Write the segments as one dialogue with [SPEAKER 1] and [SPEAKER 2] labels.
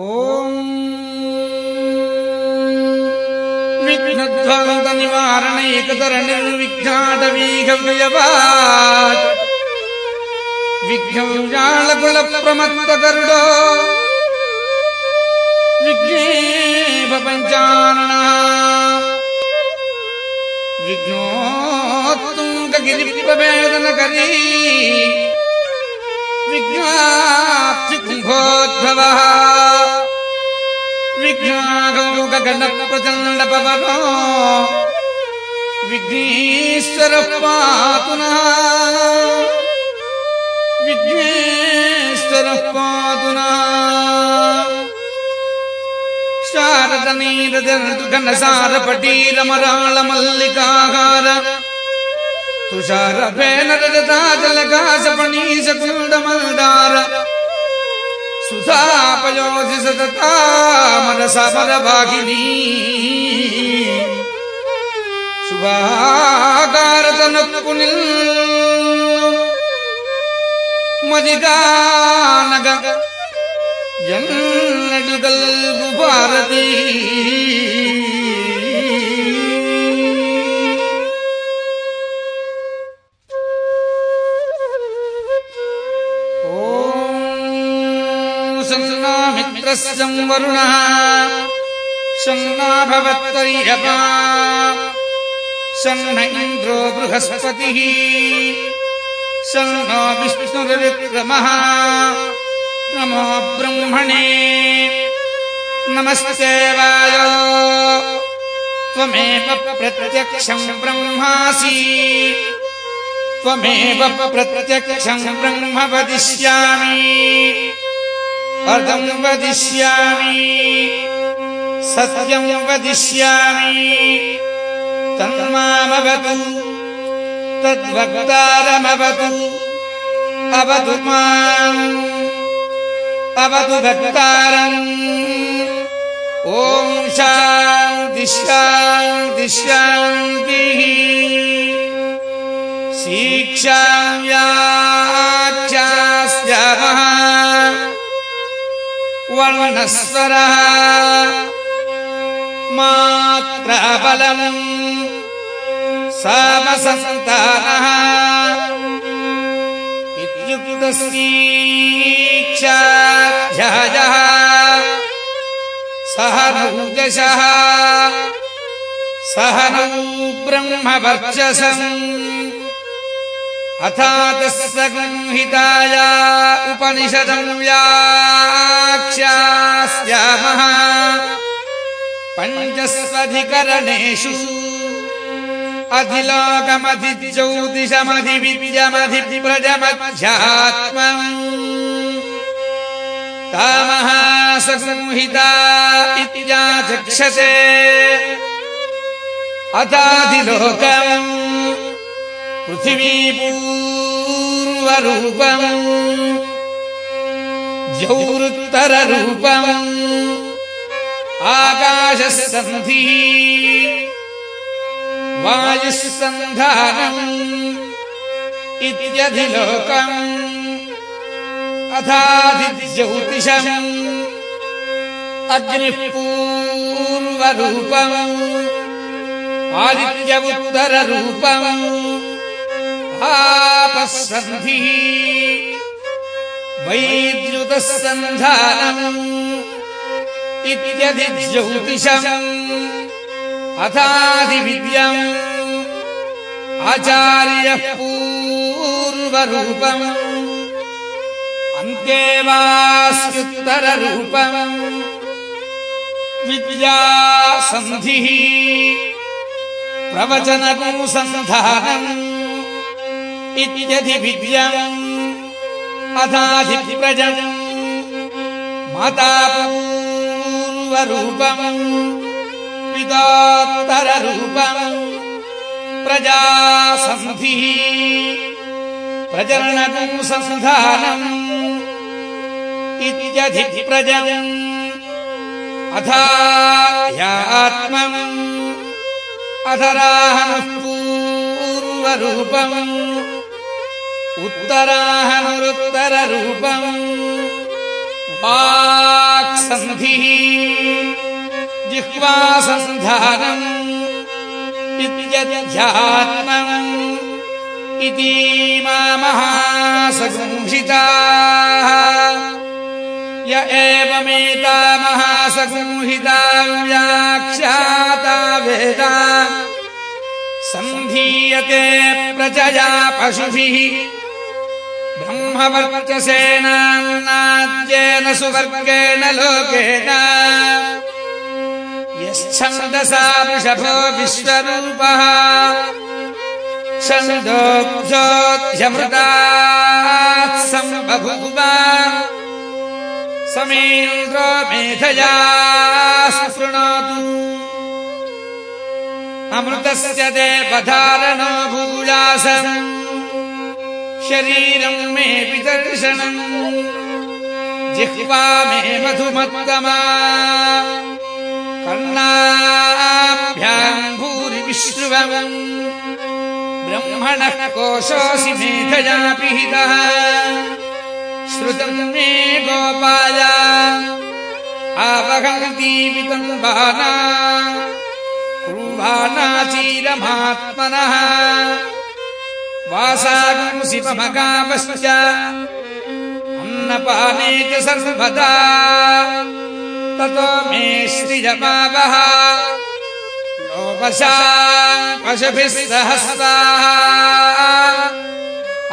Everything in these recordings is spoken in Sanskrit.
[SPEAKER 1] ॐ विघ्नध्वान्तनिवारणैकतरणिर्विघ्नाटवीघव्यवात् विघ्नव्याळकुलप्रमत्तकरुडो विघ्नेव पञ्चाननः विघ्नोत्तुङ्गगिरिप्रवेदनकरी विघ्नाप्तिकुम्भोद्भवः विघ्नागौगगणप्रचण्डपवनो विघ्नेश्वरः पातु नः विघ्नेश्वरः पातु नः ತುಷಾರ ಬೇನರದ ತಾಜಲ ಕಾಸ ಪಣೀಸ ಕುಂಡ ಮಲ್ದಾರ ಸುಧಾಪಯೋಜಿ ಸತತಾಮರ ಸಮರ ಭಾಗಿನಿ ಶುಭಾಕಾರದ ನಕ್ಕು ನಿಲ್ ಮದಿಗಾನಗ ಎನ್ನಡುಗಲ್ ಭಾರತೀ संवरुणः वरुणः। शङ्नाभवत्तर्यपा शङ्न इन्द्रो बृहस्पतिः। शङ्नो विष्णुरविक्रमः। नमो ब्रह्मणे। नमस्ते वायो। त्वमेव प्रत्यक्षम् ब्रह्मासि। त्वमेव प्रत्यक्षम् ब्रह्म वदिष्यामि। पदम् वदिष्यामि। सत्यम् वदिष्यामि। तन्मामवतु। तद्वक्तारमवतु। अवतु माम्। अवतु भक्तारम् ॐ शान्ति शान्तिः शिक्षाम् वर्णस्वरः। मात्राबलम् सामसन्तानः इत्युक्तस्वीक्षाध्यायः सह नौजशः सह नौ ब्रह्मवर्चसम् अथातस्य गंहिताय उपनिषदम् व्याख्यास्यामः। पञ्चस्वधिकरणेषु अधिलोकमधिज्यौतिषमधिविद्यमधिप्रजमध्यात्मम्। तामः संहिता इत्याचक्षसे। अथाधिलोकम् पृथिवीपूर्वरूपम् जौरुत्तररूपम् आकाशः सन्धिः वायुः सन्धानम् इत्यधिलोकम् अथाधिज्यौतिषम् अग्निः पूर्वरूपम् आदित्यवुत्तररूपम् सन्धिः वैद्युतः सन्धानम् इत्यधिज्यौतिषम् अथादिविद्यम् आचार्यः पूर्वरूपम् अन्त्येवास्युत्तररूपम् विद्यासन्धिः प्रवचनकुसन्धानम् इत्यधिविद्यम् अथाधिप्रजम्। मातापूर्वरूपम्। पितात्तररूपम्। प्रजासन्धिः। प्रजनकुसन्धानम् इत्यधिप्रजम्। अथायात्मम् अधराहनुः पूर्वरूपम् उत्तराहनुरुत्तररूपम्। वाक् सन्धिः जिह्वासन्धानम् इत्यध्यात्मम् इति महासगुंहिताः य एवमेता महासगुंहिता व्याख्याता वेदा सन्धीयते प्रजया पशुभिः। ब्रह्मवर्चसेनान्नाद्येन सुवर्गेण लोकेन। यच्छन्दसा वृषभो विश्वरूपः। छन्दोऽब्जोऽध्यमृतात् सम्बभूव। समेन्द्रो मेधया शृणोतु अमृतस्य देवधारणो भूयासम् शरीरम् मे विदर्शनम् जिह्वा मे मधुमत्तमा। कर्णाभ्याम् भूरि विश्रुवम् ब्रह्मणः कोशोऽसि मेधया पिहितः। श्रुतम् मे गोपाय आवहन्तीवितम् बाना कुर्वाणाचीरमात्मनः वासागुंसिपमगावश्च अन्नपाने च सर्वदा। ततो मे श्रियमावः। लोपशा पशुभिः सहस्रा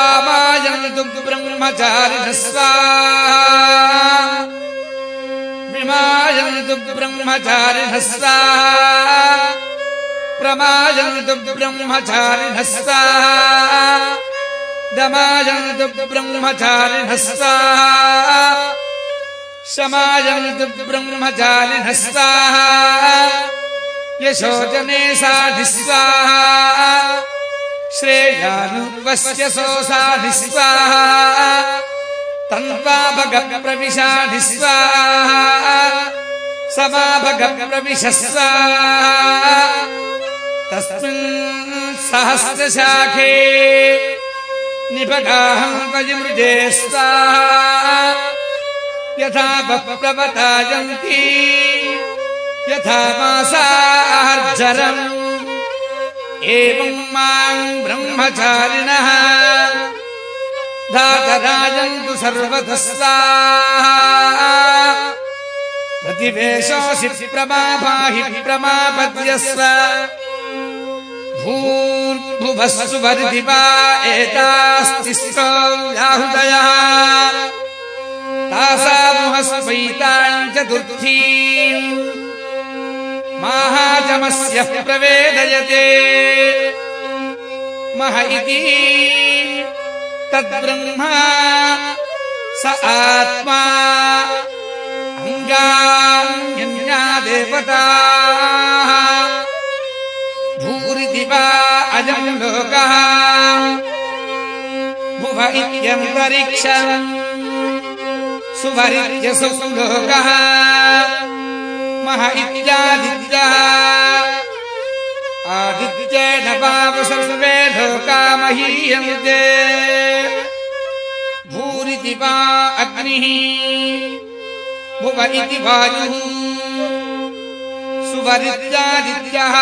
[SPEAKER 1] आमायन्तु ब्रह्मचारिणः स्वाहा प्रमायन्तु ब्रह्मचारिणः स्वाहा दमायन्तु ब्रह्मचारिणः स्वाहा शमायन्तु ब्रह्मचारिणः स्वाहा यशोजने साधि स्वाहा स्वाहा तन्त्वाभगप्रविशाधि स्वाहा समाभगप्रविश स्वाहा तस्मिन् सहस्रशाखे निपगाहम् वयमृजे स्वाहा यथा मासार्जरम् एवम् माम् ब्रह्मचारिणः धातराजन्तु सर्वतः स्वाहा प्रतिवेशोऽसि प्रमापाहि प्रमापद्यस्व। भूर्भुवस्सु वर्धिवा एतास्ति व्याहृदयः तासामुहस्वैताम् चतुर्थीम् माहाजमस्य प्रवेदयते। मह इति तद्ब्रह्मा स आत्मा देवताः भूरिति वा अयम् लोकः। भुव इत्यन्तरिक्षम् सुवरित्यसु लोकः मह इत्यादित्यः। आदित्येन वाव सर्वे लोका महीयन्ते भूरिति वा अग्निः भुव इति वायुः। सुवरित्यादित्यः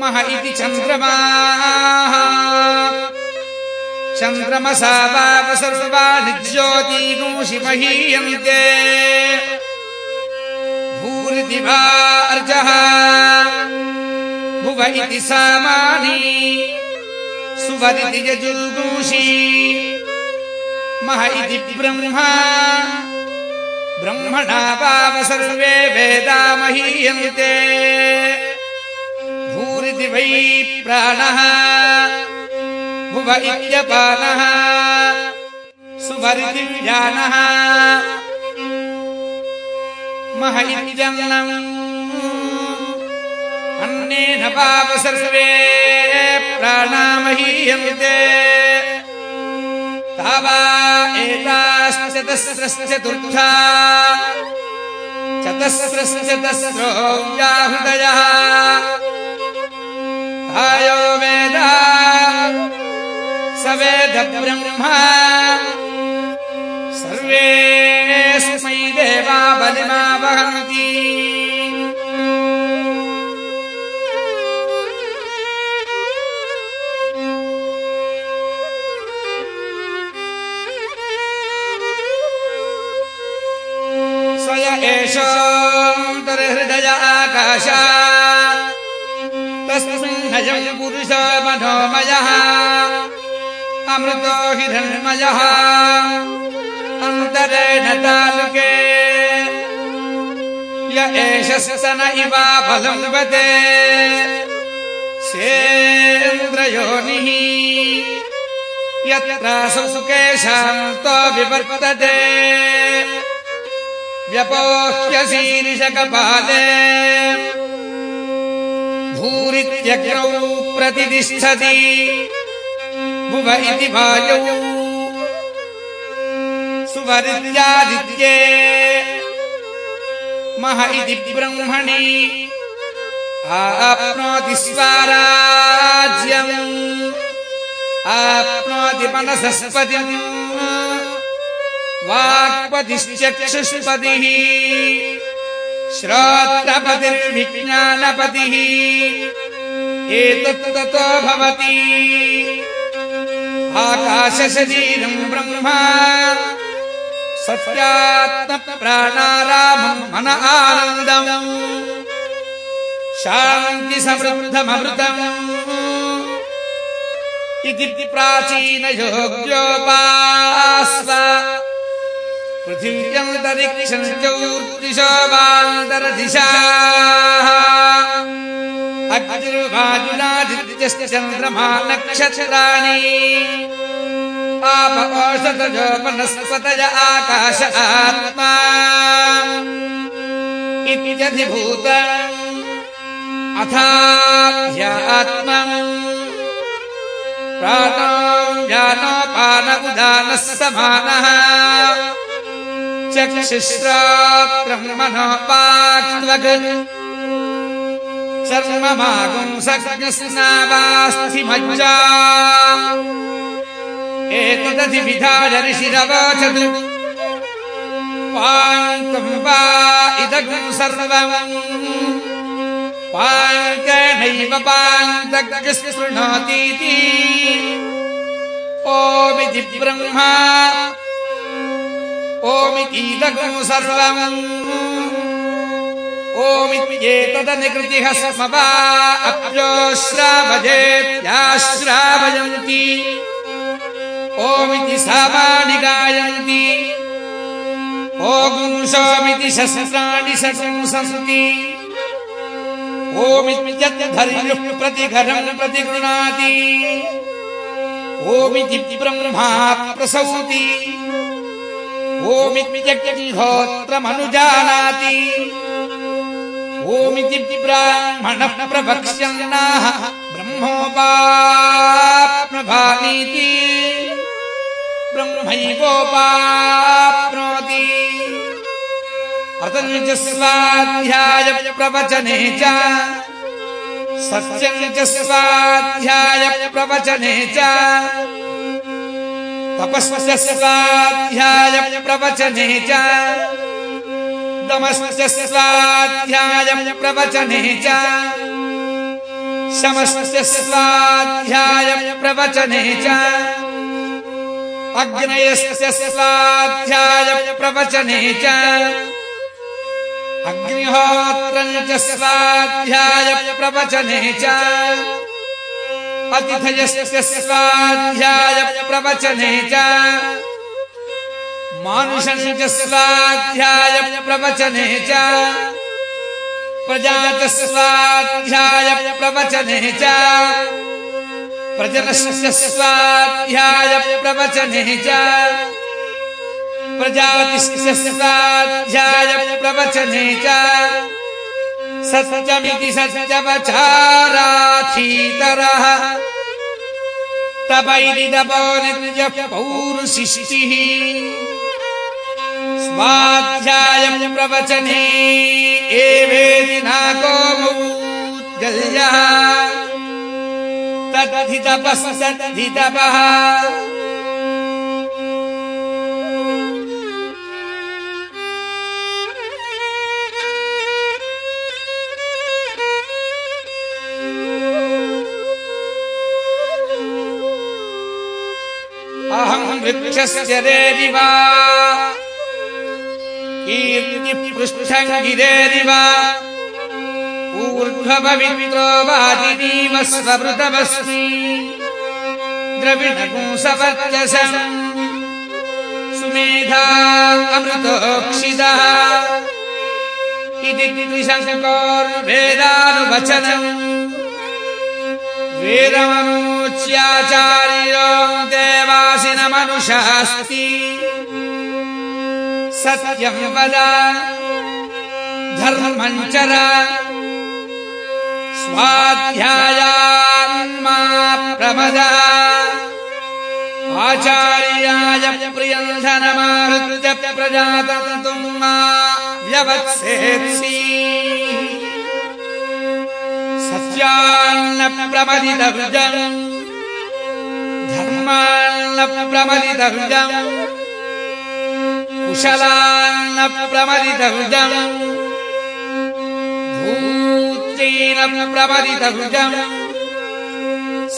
[SPEAKER 1] मह इति चन्द्रमाः। चन्द्रमसा ज्योतीगुंषि महीयन्ते भूरिति वा अर्जः। भुव इति सामानि। सुवरिति यजुर्गुंषि। मह इति ब्रह्मा ब्रह्मणा वाव सर्वे वेदा महीयन्ते। भूरिति वै प्राणः भुव इत्यपानः सुवरिति ज्ञानः। मह इत्यन्नम् अन्नेन पाप सर्वे प्राणामहीयन्ते तावा एताश्चतस्रश्चतुर्था चतस्रश्चतस्रो व्याहृदयः आयो वेद। स वेद मनोमयः अमृतो हिरण्मयः अन्तरेण तालुके। य एष सन इवा फलम्बते सेन्द्रयोनिः। यत्रासौ केशान्तो विवर्तते। व्यपोह्यशीर्षकपाले भूरित्यग्रौ प्रतितिष्ठति भुव इति वायौ। सुवरित्यादित्ये मह इति ब्रह्मणि। आप्नोति स्वाराज्यम्। आप्नोति मनसस्पतिम्। वाक्पतिश्चक्षुष्पतिः। श्रोत्रपतिर्विज्ञानपतिः एतत् ततो भवति। आकाशशरीरम् ब्रह्मा सत्यात्मप्राणारामम् मन आनन्दम् शान्तिसमृद्धममृतम् इति प्राचीनयोग्योपास्व पृथिव्यन्तरिक्षञ्चौर्दिशोवान्तरदिशाः अग्निर्वायुनादित्यश्च चन्द्रमा नक्षत्राणि आप औषधजो वनस्पतय आकाश आत्मा। इत्यधिभूत अथाध्यात्मम् प्राणो ज्ञानोपान उदानः समानः चक्षुश्रात्रम् मनोपाक्त्वग् चर्ममागुंसज्ञस्नावास्थिमज्जा एतदधिविधाय ऋषिरवोचत्। पान्तम् वा इदगुम् सर्वम् पाङ्कनैव पान्तकृष्णोतीति ओमिति ब्रह्मा ओमितीदगुम् सर्वम् ओमित्येतदनिकृतिः स्म वा अप्योश्रावजेत्याश्रावयन्ति ओमिति सामानि गायन्ति। ओगुंसोमिति शस्त्राणि शशंसन्ति। ओमित्यध्यधर्युः प्रतिघरम् प्रतिगृणाति ओमिति ब्रह्मा प्रसौति। ओमित्यग्निहोत्रमनुजानाति ओमिति ब्राह्मणः प्रभक्ष्यन्नाः च स्वाध्याय प्रवचने च च स्वाध्याय प्रवचने च। तपस्वस्य स्वाध्याय प्रवचने च दमस्य स्वाध्याय प्रवचने च। शमस्य स्वाध्याय प्रवचने च। अग्नयस्य स्वाध्याय प्रवचने च। अग्निहोत्रम् च स्वाध्याय प्रवचने च। अतिथयस्य स्वाध्याय प्रवचने च मानुषम् च। स्वाध्याय प्रवचने च। प्रजा च स्वाध्याय प्रवचने च प्रजनस्य स्वाध्याय प्रवचने च। प्रजातिस्य स्वाध्याय प्रवचने च। सत्यमिति सत्यवचाराथीतरः तप इति तपो निर्जः पौरुशिष्टिः स्वाध्यायम् प्रवचने एवेदि नाकोमौद्गल्यः तदधितपः सदधितपः वृक्षस्य रेरिव कीर्तिपृष्ठम् गिरेरिव ऊर्ध्वपवित्रो वादिनीव स्वमृतमस्मि द्रविणपुंसवर्चसम् सुमेधा अमृतोक्षितः। इति द्विशङ्कोर्वेदानुवचनम् वेदमनोच्याचार्यो देवासिनमनुषास्ति सत्यम् वद धर्मम् चर स्वाध्यायान्मा प्रमद आचार्याय प्रियन्धनमाहृत्य प्रजातन्तुम् मा व्यवत्सेत्सि प्रमदितवृजम् धर्मान्न प्रमदितवृजम् कुशलान्न प्रमदितवृजम् भूत्येन प्रमदितवृजम्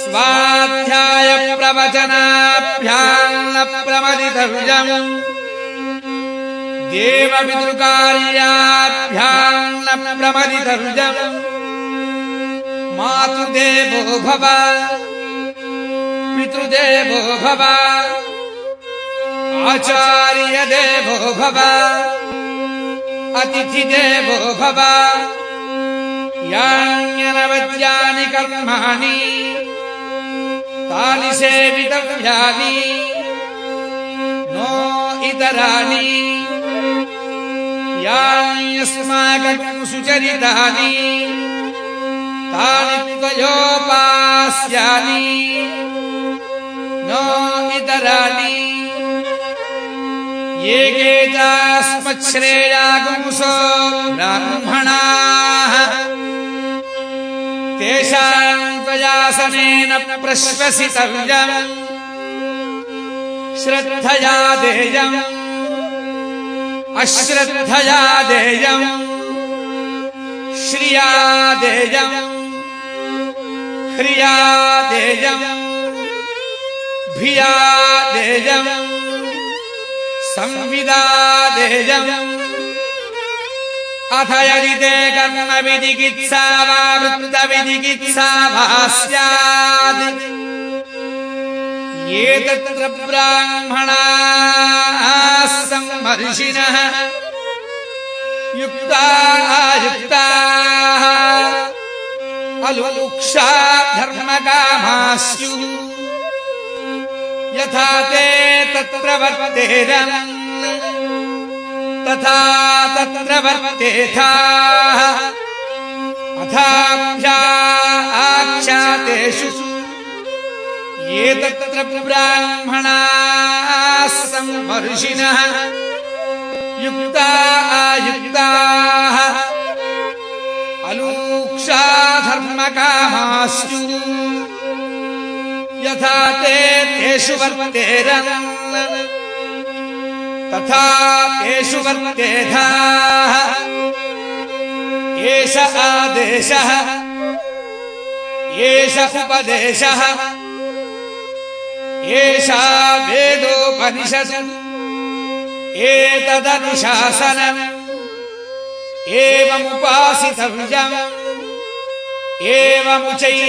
[SPEAKER 1] स्वाध्याय प्रवचनाभ्यान्न प्रमदितवृजम् देवपितृकार्याभ्यान्न प्रमदितवृजम् मातृदेवो भव। पितृदेवो भव। आचार्यदेवो भव। अतिथिदेवो भव। यान्यनवद्यानि कर्माणि। तानि सेवितव्यानि। नो इतराणि। यान्यस्माकम् सुचरितानि तानि त्वयोपास्यानि नो इतराणि। ये केचास्मच्छ्रेयागुंसो ब्राह्मणाः। तेषाम् त्वयासनेन प्रश्वसितव्यम् श्रद्धया देयम्। अश्रद्धया देयम्। श्रिया देयम् ह्रिया देयम् भिया देयम् संविदा देयम् अथ यदि ते कर्मविधिकित्सा वा वृत्तविधिकित्सा वा स्यात् ये तत्र ब्राह्मणाः युक्तायुक्ताः अलुक्षा धर्मकामाः स्युः यथा ते तत्र वर्तेरन् तथा तत्र वर्तेथाः। अथाभ्या आख्यातेषु। ये तत्र ब्राह्मणाः सम्मर्षिणः युक्ता आयुक्ताः। अलूक्षा धर्मकामास्युः यथा ते तेषु वर्तेरन्। तथा तेषु वर्तेधाः। एष आदेशः। एष उपदेशः। एषा वेदोपनिषत्। एतदनुशासनम् एवमुपासितव्यम्। एवमुचैतदुपास्यम्।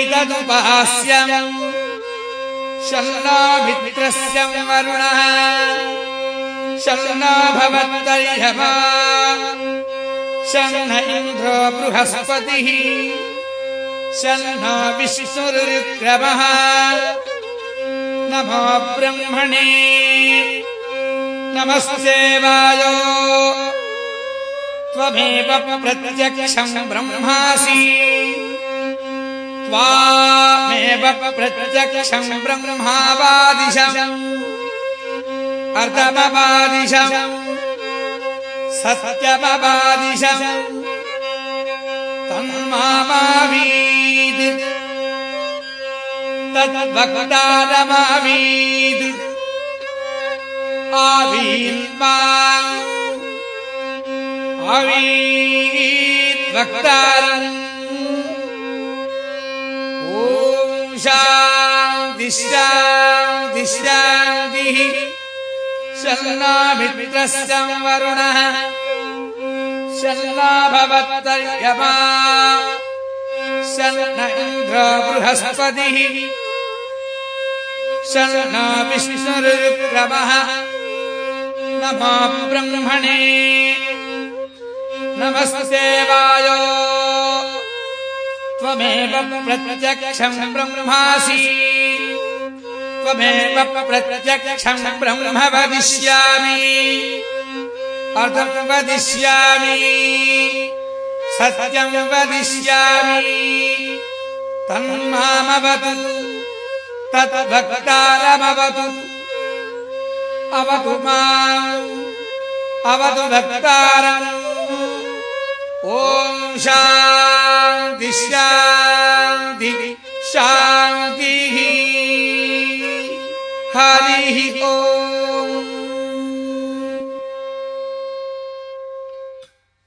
[SPEAKER 1] शन्नामित्रस्य वरुणः। शन्ना भवत्तर्यमा शन्न इन्द्रो बृहस्पतिः। शन्नो विष्णुरुक्रमः नमो ब्रह्मणे। नमस्ते वायो त्वमेव प्रत्यक्षम् ब्रह्मासि। त्वामेव प्रत्यक्षम् ब्रह्मावादिशम्। अर्धमवादिशम्। सत्यमवादिशम्। तन्मामावीत्। तद्वक्तारमावीत् आवीन्मा वक्तारम् ॐ शान्तिः शन्नामित्रस्य वरुणः। शन्ना भवत्तर्यमा शन्न इन्द्र बृहस्पतिः। शन्ना विष्णुरुक्रमः नमो ब्रह्मणे नमस्ते वायो त्वमेव प्रत्यक्षम् ब्रह्मासि। त्वमेव प्रत्यक्षम् ब्रह्म वदिष्यामि। अर्थम् वदिष्यामि। सत्यम् वदिष्यामि। तन्मामवतु तद्भक्तारमवतु अवतु माम्। अवतु भक्तारम् ॐ शान्ति शान्ति